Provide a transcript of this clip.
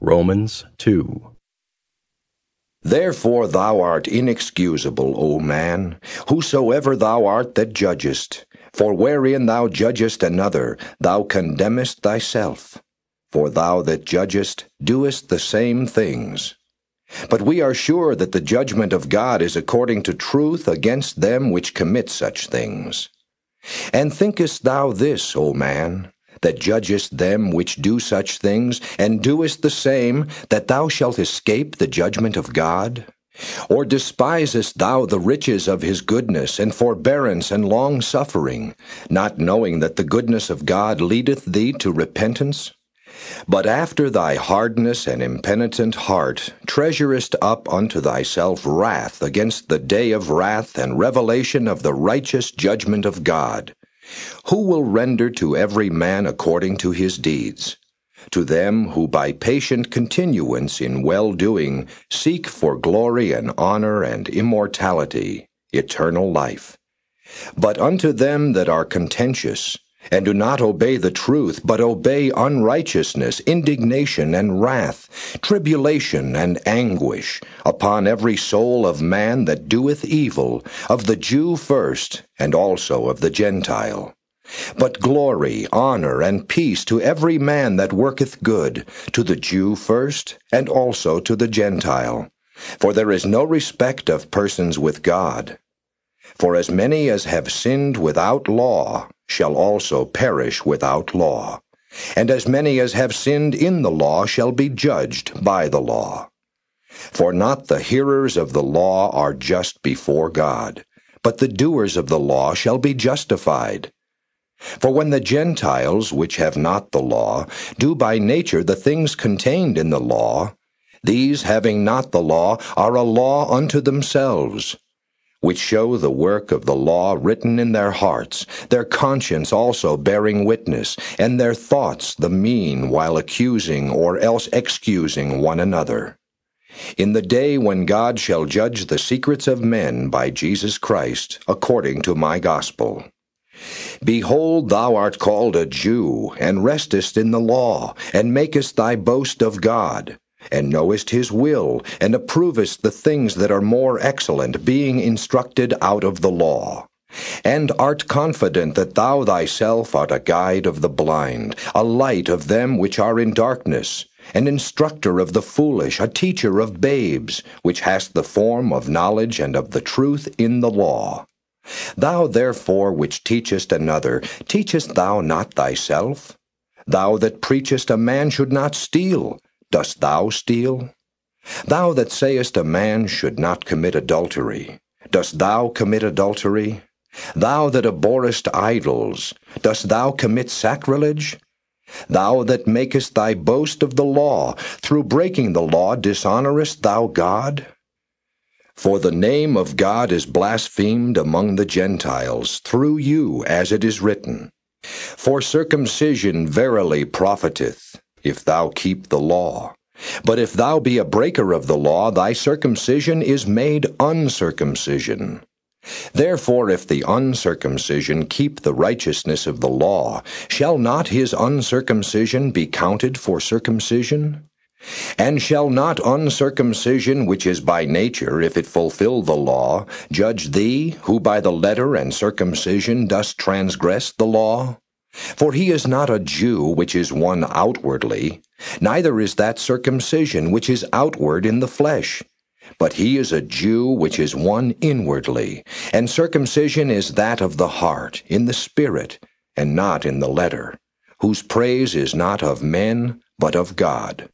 Romans 2. Therefore thou art inexcusable, O man, whosoever thou art that judgest. For wherein thou judgest another, thou condemnest thyself. For thou that judgest doest the same things. But we are sure that the judgment of God is according to truth against them which commit such things. And thinkest thou this, O man, that judgest them which do such things, and doest the same, that thou shalt escape the judgment of God? Or despisest thou the riches of his goodness, and forbearance, and long suffering, not knowing that the goodness of God leadeth thee to repentance? But after thy hardness and impenitent heart treasurest up unto thyself wrath against the day of wrath and revelation of the righteous judgment of God who will render to every man according to his deeds? To them who by patient continuance in well doing seek for glory and honor and immortality, eternal life. But unto them that are contentious, and do not obey the truth, but obey unrighteousness, indignation, and wrath, tribulation, and anguish, upon every soul of man that doeth evil, of the Jew first, and also of the Gentile. But glory, honor, and peace to every man that worketh good, to the Jew first, and also to the Gentile. For there is no respect of persons with God. For as many as have sinned without law shall also perish without law, and as many as have sinned in the law shall be judged by the law. For not the hearers of the law are just before God, but the doers of the law shall be justified. For when the Gentiles, which have not the law, do by nature the things contained in the law, these having not the law are a law unto themselves, which show the work of the law written in their hearts, their conscience also bearing witness, and their thoughts the mean while accusing or else excusing one another. In the day when God shall judge the secrets of men by Jesus Christ, according to my gospel. Behold, thou art called a Jew, and restest in the law, and makest thy boast of God, and knowest his will, and approvest the things that are more excellent, being instructed out of the law. And art confident that thou thyself art a guide of the blind, a light of them which are in darkness, an instructor of the foolish, a teacher of babes, which hast the form of knowledge and of the truth in the law. Thou therefore which teachest another, teachest thou not thyself? Thou that preachest a man should not steal, dost thou steal? Thou that sayest a man should not commit adultery, dost thou commit adultery? Thou that abhorrest idols, dost thou commit sacrilege? Thou that makest thy boast of the law, through breaking the law dishonorest thou God? For the name of God is blasphemed among the Gentiles through you, as it is written. For circumcision verily profiteth, if thou keep the law. But if thou be a breaker of the law, thy circumcision is made uncircumcision. Therefore, if the uncircumcision keep the righteousness of the law, shall not his uncircumcision be counted for circumcision? And shall not uncircumcision, which is by nature, if it fulfill the law, judge thee, who by the letter and circumcision dost transgress the law? For he is not a Jew which is one outwardly, neither is that circumcision which is outward in the flesh. But he is a Jew which is one inwardly, and circumcision is that of the heart, in the spirit, and not in the letter, whose praise is not of men, but of God.